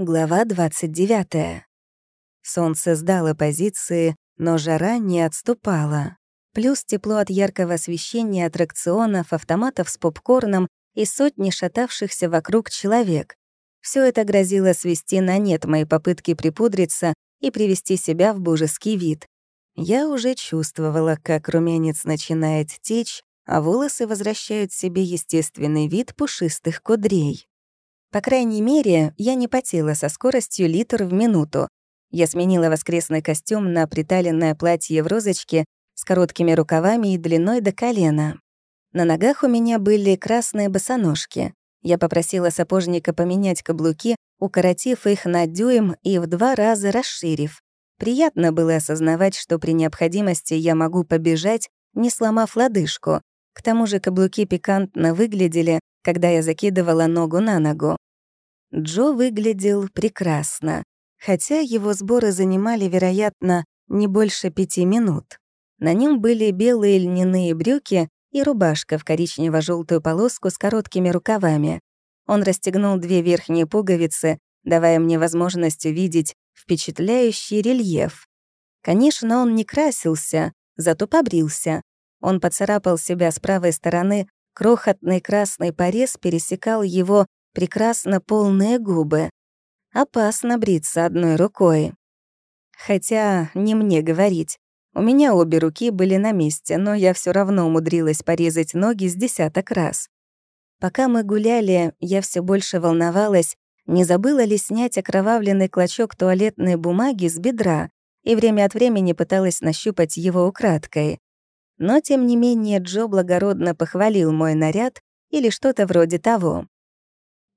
Глава 29. Солнце сдало позиции, но жара не отступала. Плюс тепло от яркого освещения аттракционов, автоматов с попкорном и сотни шатавшихся вокруг человек. Все это грозило свести на нет мои попытки припудриться и привести себя в божеский вид. Я уже чувствовала, как румянец начинает течь, а волосы возвращают себе естественный вид пушистых кудрей. По крайней мере, я не потела со скоростью литр в минуту. Я сменила воскресный костюм на приталенное платье в розочке с короткими рукавами и длиной до колена. На ногах у меня были красные босоножки. Я попросила сапожника поменять каблуки, укоротив их на дюйм и в два раза расширив. Приятно было осознавать, что при необходимости я могу побежать, не сломав лодыжку. К тому же каблуки пикантно выглядели, когда я закидывала ногу на ногу. Джо выглядел прекрасно, хотя его сборы занимали, вероятно, не больше пяти минут. На нем были белые льняные брюки и рубашка в коричнево желтую полоску с короткими рукавами. Он расстегнул две верхние пуговицы, давая мне возможность увидеть впечатляющий рельеф. Конечно, он не красился, зато побрился. Он поцарапал себя с правой стороны Крохотный красный порез пересекал его прекрасно полные губы. Опасно бриться одной рукой. Хотя не мне говорить. У меня обе руки были на месте, но я все равно умудрилась порезать ноги с десяток раз. Пока мы гуляли, я все больше волновалась, не забыла ли снять окровавленный клочок туалетной бумаги с бедра, и время от времени пыталась нащупать его украдкой. Но, тем не менее, Джо благородно похвалил мой наряд или что-то вроде того.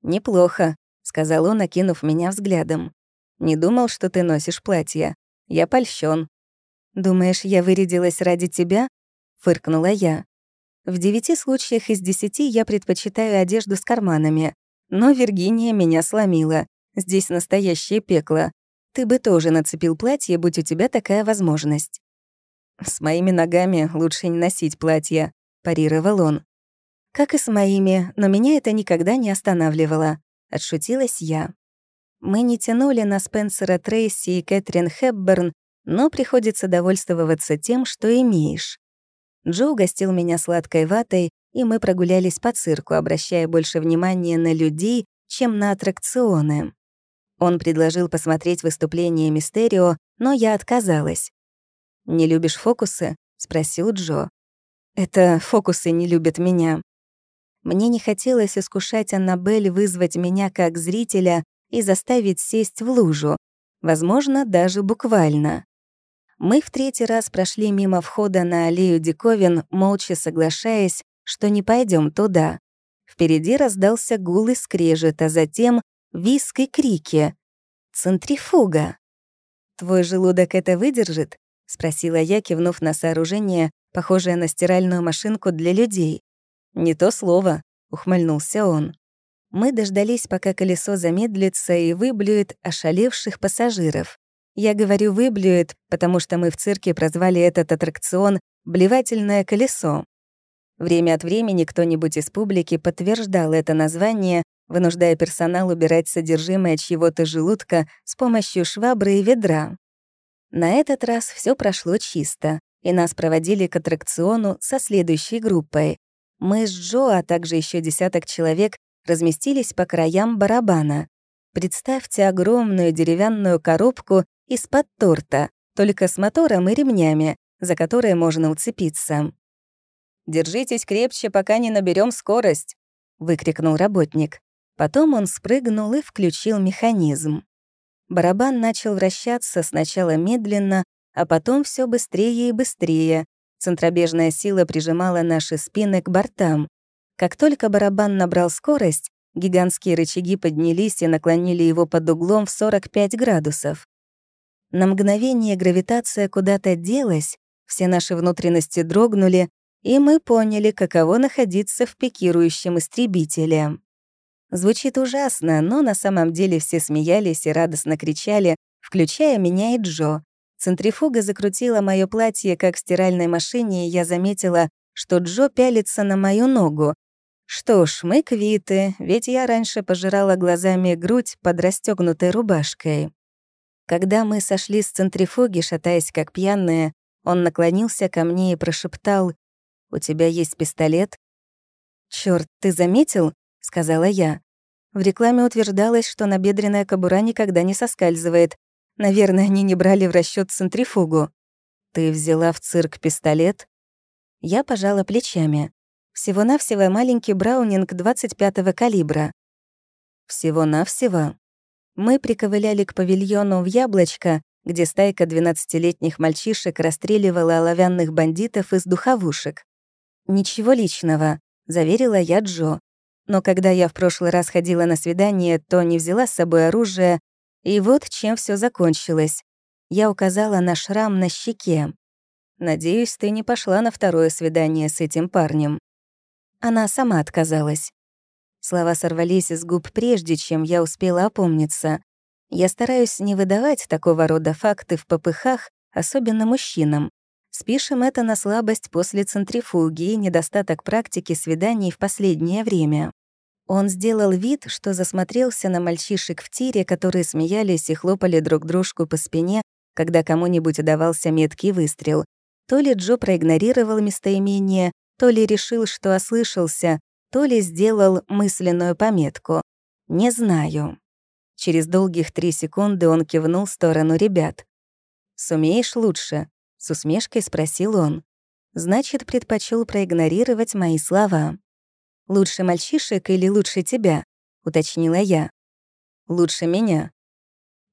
«Неплохо», — сказал он, окинув меня взглядом. «Не думал, что ты носишь платье. Я польщен. «Думаешь, я вырядилась ради тебя?» — фыркнула я. В девяти случаях из десяти я предпочитаю одежду с карманами. Но Виргиния меня сломила. Здесь настоящее пекло. Ты бы тоже нацепил платье, будь у тебя такая возможность. «С моими ногами лучше не носить платья», — парировал он. «Как и с моими, но меня это никогда не останавливало», — отшутилась я. Мы не тянули на Спенсера Трейси и Кэтрин Хепберн, но приходится довольствоваться тем, что имеешь. Джо угостил меня сладкой ватой, и мы прогулялись по цирку, обращая больше внимания на людей, чем на аттракционы. Он предложил посмотреть выступление Мистерио, но я отказалась. «Не любишь фокусы?» — спросил Джо. «Это фокусы не любят меня». Мне не хотелось искушать Аннабель вызвать меня как зрителя и заставить сесть в лужу, возможно, даже буквально. Мы в третий раз прошли мимо входа на аллею диковин, молча соглашаясь, что не пойдем туда. Впереди раздался гул и скрежет, а затем виск и крики. «Центрифуга!» «Твой желудок это выдержит?» — спросила я, кивнув на сооружение, похожее на стиральную машинку для людей. «Не то слово», — ухмыльнулся он. Мы дождались, пока колесо замедлится и выблюет ошалевших пассажиров. Я говорю «выблюет», потому что мы в цирке прозвали этот аттракцион «блевательное колесо». Время от времени кто-нибудь из публики подтверждал это название, вынуждая персонал убирать содержимое чьего-то желудка с помощью швабры и ведра. На этот раз все прошло чисто, и нас проводили к аттракциону со следующей группой. Мы с Джо, а также еще десяток человек, разместились по краям барабана. Представьте огромную деревянную коробку из-под торта, только с мотором и ремнями, за которые можно уцепиться. «Держитесь крепче, пока не наберем скорость», — выкрикнул работник. Потом он спрыгнул и включил механизм. Барабан начал вращаться сначала медленно, а потом все быстрее и быстрее. Центробежная сила прижимала наши спины к бортам. Как только барабан набрал скорость, гигантские рычаги поднялись и наклонили его под углом в 45 градусов. На мгновение гравитация куда-то делась, все наши внутренности дрогнули, и мы поняли, каково находиться в пикирующем истребителе. Звучит ужасно, но на самом деле все смеялись и радостно кричали, включая меня и Джо. Центрифуга закрутила моё платье, как в стиральной машине, и я заметила, что Джо пялится на мою ногу. Что ж, мы квиты, ведь я раньше пожирала глазами грудь под расстёгнутой рубашкой. Когда мы сошли с центрифуги, шатаясь как пьяные, он наклонился ко мне и прошептал «У тебя есть пистолет?» «Чёрт, ты заметил?» — сказала я. В рекламе утверждалось, что набедренная кобура никогда не соскальзывает. Наверное, они не брали в расчёт центрифугу. «Ты взяла в цирк пистолет?» Я пожала плечами. Всего-навсего маленький браунинг 25-го калибра. Всего-навсего. Мы приковыляли к павильону в Яблочко, где стайка 12-летних мальчишек расстреливала оловянных бандитов из духовушек. «Ничего личного», — заверила я Джо. Но когда я в прошлый раз ходила на свидание, то не взяла с собой оружие, и вот чем все закончилось. Я указала на шрам на щеке. «Надеюсь, ты не пошла на второе свидание с этим парнем». Она сама отказалась. Слова сорвались из губ прежде, чем я успела опомниться. Я стараюсь не выдавать такого рода факты в попыхах, особенно мужчинам. Спишем это на слабость после центрифуги и недостаток практики свиданий в последнее время. Он сделал вид, что засмотрелся на мальчишек в тире, которые смеялись и хлопали друг дружку по спине, когда кому-нибудь удавался меткий выстрел. То ли Джо проигнорировал местоимение, то ли решил, что ослышался, то ли сделал мысленную пометку. Не знаю. Через долгих три секунды он кивнул в сторону ребят. «Сумеешь лучше?» — с усмешкой спросил он. Значит, предпочел проигнорировать мои слова. «Лучше мальчишек или лучше тебя?» — уточнила я. «Лучше меня».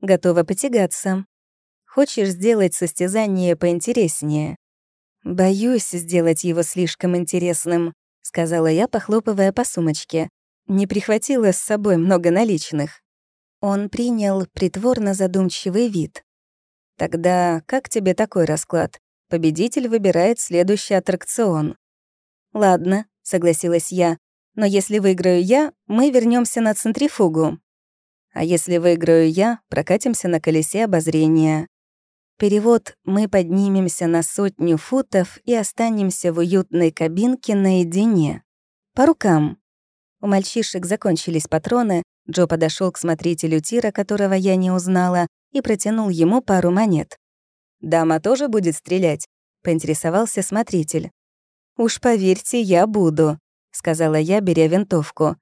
«Готова потягаться. Хочешь сделать состязание поинтереснее?» «Боюсь сделать его слишком интересным», — сказала я, похлопывая по сумочке. Не прихватила с собой много наличных. Он принял притворно задумчивый вид. «Тогда как тебе такой расклад? Победитель выбирает следующий аттракцион». «Ладно», — согласилась я, «но если выиграю я, мы вернемся на центрифугу». «А если выиграю я, прокатимся на колесе обозрения». Перевод «Мы поднимемся на сотню футов и останемся в уютной кабинке наедине». По рукам. У мальчишек закончились патроны, Джо подошел к смотрителю тира, которого я не узнала, и протянул ему пару монет. «Дама тоже будет стрелять?» — поинтересовался смотритель. «Уж поверьте, я буду», — сказала я, беря винтовку.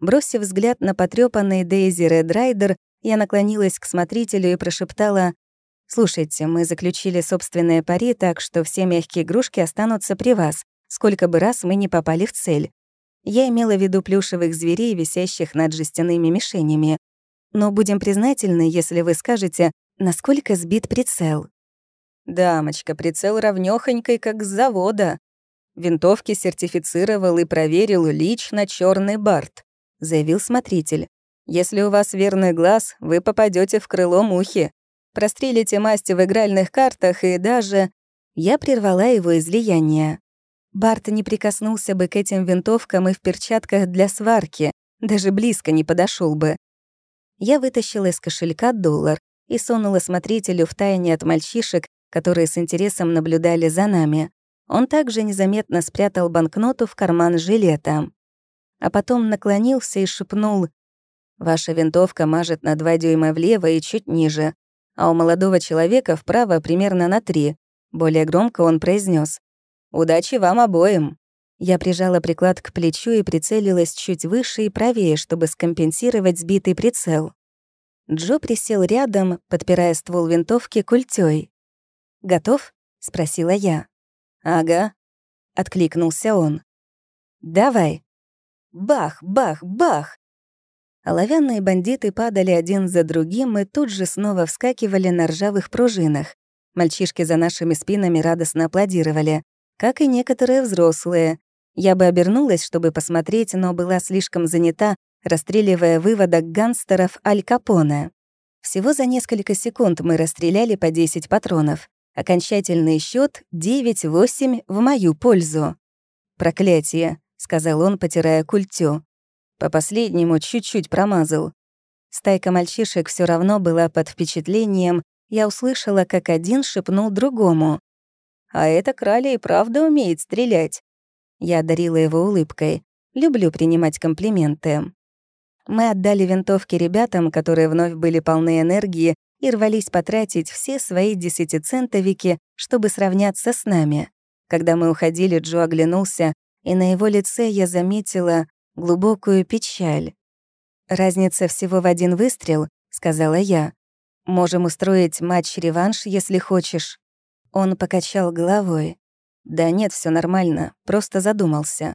Бросив взгляд на потрёпанный Дейзи Ред Райдер, я наклонилась к смотрителю и прошептала «Слушайте, мы заключили собственные пари, так что все мягкие игрушки останутся при вас, сколько бы раз мы не попали в цель. Я имела в виду плюшевых зверей, висящих над жестяными мишенями. Но будем признательны, если вы скажете, насколько сбит прицел». «Дамочка, прицел равнёхонькой, как с завода. Винтовки сертифицировал и проверил лично черный Барт», — заявил смотритель. «Если у вас верный глаз, вы попадете в крыло мухи. Прострелите масти в игральных картах и даже... Я прервала его излияние. Барт не прикоснулся бы к этим винтовкам и в перчатках для сварки, даже близко не подошел бы. Я вытащила из кошелька доллар и сунула смотрителю в тайне от мальчишек, которые с интересом наблюдали за нами. Он также незаметно спрятал банкноту в карман жилета. А потом наклонился и шепнул «Ваша винтовка мажет на два дюйма влево и чуть ниже а у молодого человека вправо примерно на три. Более громко он произнес: «Удачи вам обоим!» Я прижала приклад к плечу и прицелилась чуть выше и правее, чтобы скомпенсировать сбитый прицел. Джо присел рядом, подпирая ствол винтовки культёй. «Готов?» — спросила я. «Ага», — откликнулся он. «Давай». Бах, бах, бах! Оловянные бандиты падали один за другим и тут же снова вскакивали на ржавых пружинах. Мальчишки за нашими спинами радостно аплодировали, как и некоторые взрослые. Я бы обернулась, чтобы посмотреть, но была слишком занята, расстреливая выводок гангстеров Аль Капоне. Всего за несколько секунд мы расстреляли по 10 патронов. Окончательный счет 9-8 в мою пользу. «Проклятие», — сказал он, потирая культю. По последнему чуть-чуть промазал. Стайка мальчишек все равно была под впечатлением. Я услышала, как один шепнул другому. «А эта краля и правда умеет стрелять». Я одарила его улыбкой. Люблю принимать комплименты. Мы отдали винтовки ребятам, которые вновь были полны энергии и рвались потратить все свои десятицентовики, чтобы сравняться с нами. Когда мы уходили, Джо оглянулся, и на его лице я заметила глубокую печаль. «Разница всего в один выстрел», — сказала я. «Можем устроить матч-реванш, если хочешь». Он покачал головой. «Да нет, все нормально, просто задумался.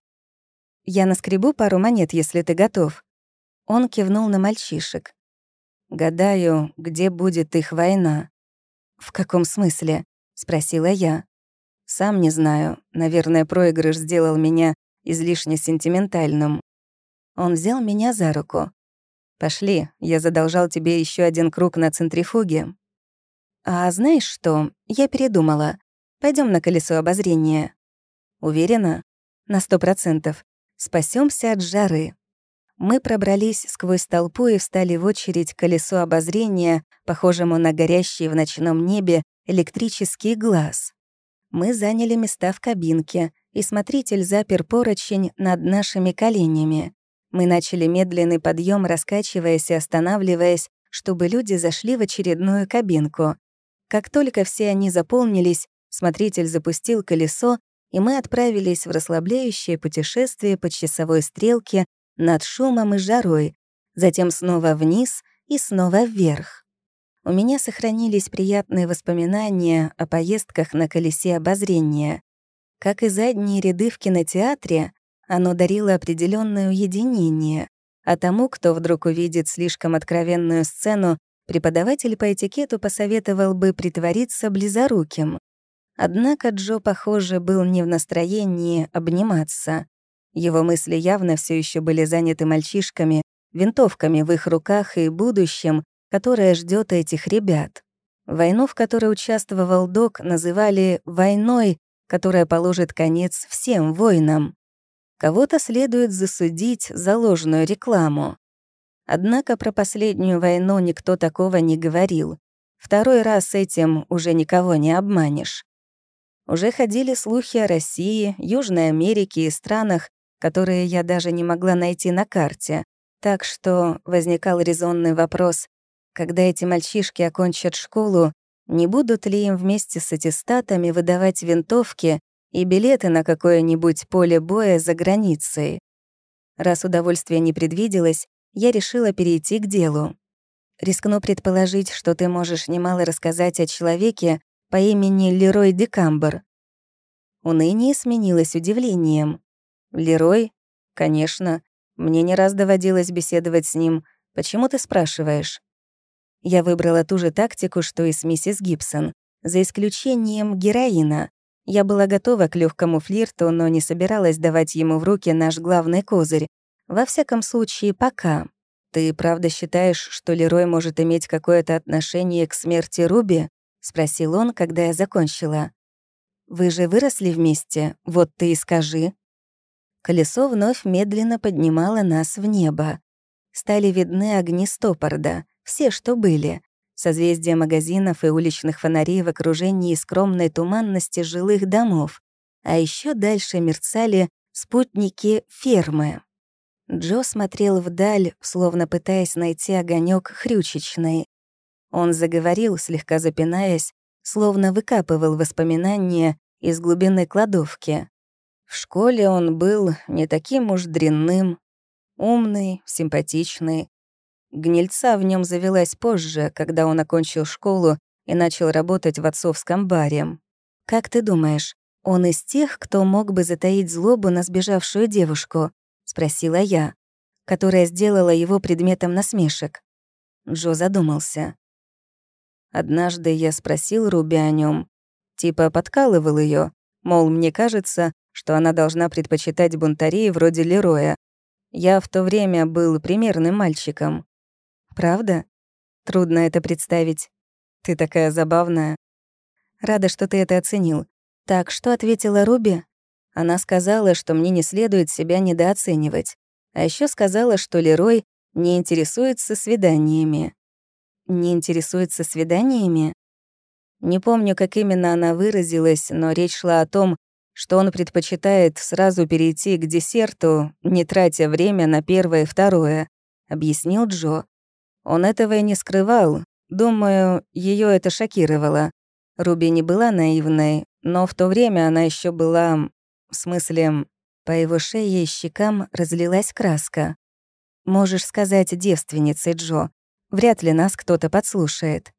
Я наскребу пару монет, если ты готов». Он кивнул на мальчишек. «Гадаю, где будет их война?» «В каком смысле?» — спросила я. «Сам не знаю. Наверное, проигрыш сделал меня излишне сентиментальным». Он взял меня за руку. «Пошли, я задолжал тебе еще один круг на центрифуге». «А знаешь что? Я передумала. Пойдем на колесо обозрения». «Уверена?» «На сто процентов. Спасемся от жары». Мы пробрались сквозь толпу и встали в очередь к колесу обозрения, похожему на горящий в ночном небе электрический глаз. Мы заняли места в кабинке, и смотритель запер поручень над нашими коленями. Мы начали медленный подъем, раскачиваясь и останавливаясь, чтобы люди зашли в очередную кабинку. Как только все они заполнились, смотритель запустил колесо, и мы отправились в расслабляющее путешествие по часовой стрелке над шумом и жарой, затем снова вниз и снова вверх. У меня сохранились приятные воспоминания о поездках на колесе обозрения. Как и задние ряды в кинотеатре, оно дарило определенное уединение, а тому, кто вдруг увидит слишком откровенную сцену, преподаватель по этикету посоветовал бы притвориться близоруким. Однако Джо, похоже, был не в настроении обниматься. Его мысли явно все еще были заняты мальчишками, винтовками в их руках и будущим, которое ждет этих ребят. Войну, в которой участвовал Док, называли «войной», которая положит конец всем войнам. Кого-то следует засудить за ложную рекламу. Однако про последнюю войну никто такого не говорил. Второй раз этим уже никого не обманешь. Уже ходили слухи о России, Южной Америке и странах, которые я даже не могла найти на карте. Так что возникал резонный вопрос, когда эти мальчишки окончат школу, не будут ли им вместе с аттестатами выдавать винтовки и билеты на какое-нибудь поле боя за границей. Раз удовольствия не предвиделось, я решила перейти к делу. Рискну предположить, что ты можешь немало рассказать о человеке, по имени Лерой Декамбер. Уныние сменилось удивлением. «Лерой? Конечно. Мне не раз доводилось беседовать с ним. Почему ты спрашиваешь?» Я выбрала ту же тактику, что и с миссис Гибсон, за исключением героина. Я была готова к легкому флирту, но не собиралась давать ему в руки наш главный козырь. Во всяком случае, пока. Ты правда считаешь, что Лерой может иметь какое-то отношение к смерти Руби? — спросил он, когда я закончила. «Вы же выросли вместе, вот ты и скажи». Колесо вновь медленно поднимало нас в небо. Стали видны огни Стопорда, все, что были. Созвездия магазинов и уличных фонарей в окружении скромной туманности жилых домов. А еще дальше мерцали спутники фермы. Джо смотрел вдаль, словно пытаясь найти огонек хрючечной. Он заговорил, слегка запинаясь, словно выкапывал воспоминания из глубины кладовки. В школе он был не таким уж дрянным, умный, симпатичный. Гнильца в нем завелась позже, когда он окончил школу и начал работать в отцовском баре. «Как ты думаешь, он из тех, кто мог бы затаить злобу на сбежавшую девушку?» — спросила я, которая сделала его предметом насмешек. Джо задумался. Однажды я спросил Руби о нем, типа подкалывал ее, мол, мне кажется, что она должна предпочитать бунтарей вроде Лероя. Я в то время был примерным мальчиком. Правда? Трудно это представить. Ты такая забавная. Рада, что ты это оценил. Так, что ответила Руби? Она сказала, что мне не следует себя недооценивать. А еще сказала, что Лерой не интересуется свиданиями не интересуется свиданиями? Не помню, как именно она выразилась, но речь шла о том, что он предпочитает сразу перейти к десерту, не тратя время на первое и второе, объяснил Джо. Он этого и не скрывал. Думаю, ее это шокировало. Руби не была наивной, но в то время она еще была... В смысле, по его шее и щекам разлилась краска. «Можешь сказать девственницей, Джо. Вряд ли нас кто-то подслушает».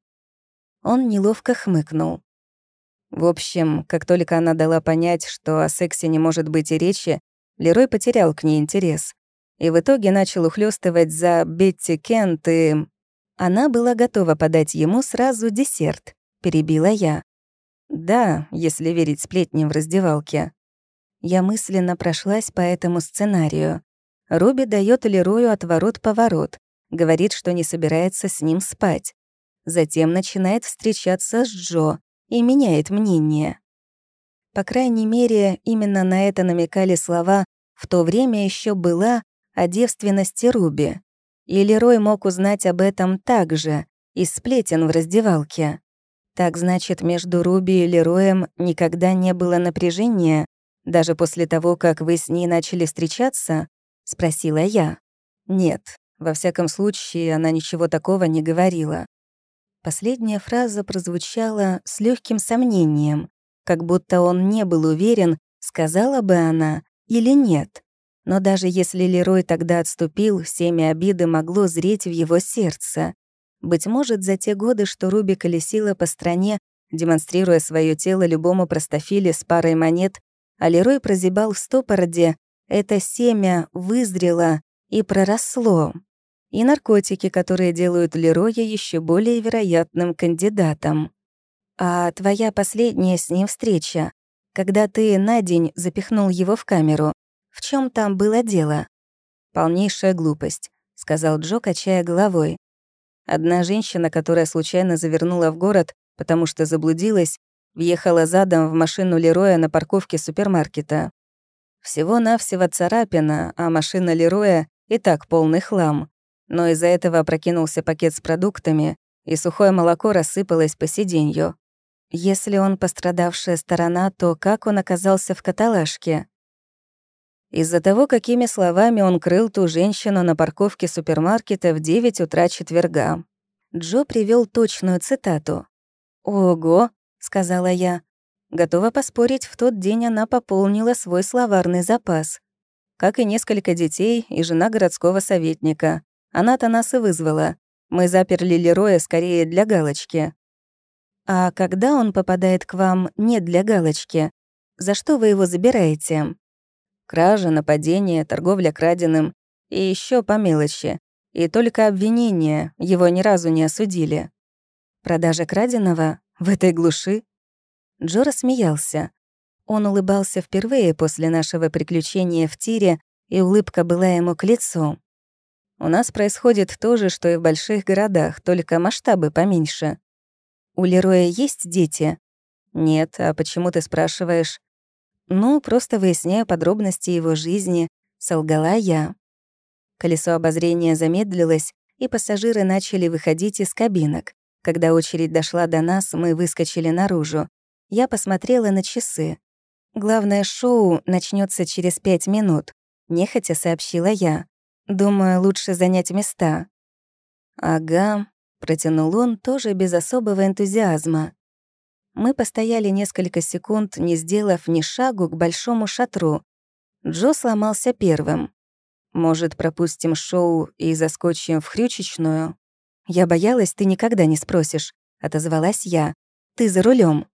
Он неловко хмыкнул. В общем, как только она дала понять, что о сексе не может быть и речи, Лерой потерял к ней интерес. И в итоге начал ухлёстывать за Бетти Кент и... Она была готова подать ему сразу десерт перебила я. Да, если верить сплетням в раздевалке. Я мысленно прошлась по этому сценарию. Руби дает Лерою отворот-поворот, говорит, что не собирается с ним спать. Затем начинает встречаться с Джо и меняет мнение. По крайней мере, именно на это намекали слова «в то время еще была» о девственности Руби. И Лерой мог узнать об этом также, из сплетен в раздевалке. Так значит, между Руби и Лероем никогда не было напряжения, даже после того, как вы с ней начали встречаться? Спросила я. Нет, во всяком случае, она ничего такого не говорила. Последняя фраза прозвучала с легким сомнением, как будто он не был уверен, сказала бы она или нет. Но даже если Лерой тогда отступил, семя обиды могло зреть в его сердце. Быть может, за те годы, что Руби колесила по стране, демонстрируя свое тело любому простофиле с парой монет, а Лерой прозябал в стопороде, это семя вызрело и проросло. И наркотики, которые делают Лероя еще более вероятным кандидатом. А твоя последняя с ним встреча, когда ты на день запихнул его в камеру, в чем там было дело? Полнейшая глупость, сказал Джо, качая головой. Одна женщина, которая случайно завернула в город, потому что заблудилась, въехала задом в машину Лероя на парковке супермаркета. Всего-навсего царапина, а машина Лероя и так полный хлам. Но из-за этого опрокинулся пакет с продуктами, и сухое молоко рассыпалось по сиденью. Если он пострадавшая сторона, то как он оказался в каталажке? Из-за того, какими словами он крыл ту женщину на парковке супермаркета в 9 утра четверга. Джо привел точную цитату. «Ого», — сказала я. Готова поспорить, в тот день она пополнила свой словарный запас. Как и несколько детей и жена городского советника. Она-то нас и вызвала. Мы заперли Лероя скорее для галочки. А когда он попадает к вам не для галочки, за что вы его забираете? Кража, нападение, торговля краденым и еще по мелочи. И только обвинения его ни разу не осудили. Продажа краденого в этой глуши? Джо рассмеялся. Он улыбался впервые после нашего приключения в тире, и улыбка была ему к лицу. У нас происходит то же, что и в больших городах, только масштабы поменьше. У Лероя есть дети? Нет, а почему ты спрашиваешь? «Ну, просто выясняю подробности его жизни», — солгала я. Колесо обозрения замедлилось, и пассажиры начали выходить из кабинок. Когда очередь дошла до нас, мы выскочили наружу. Я посмотрела на часы. «Главное шоу начнется через пять минут», — нехотя сообщила я. «Думаю, лучше занять места». «Ага», — протянул он тоже без особого энтузиазма. Мы постояли несколько секунд, не сделав ни шагу к большому шатру. Джо сломался первым. «Может, пропустим шоу и заскочим в хрючечную?» «Я боялась, ты никогда не спросишь», — отозвалась я. «Ты за рулем.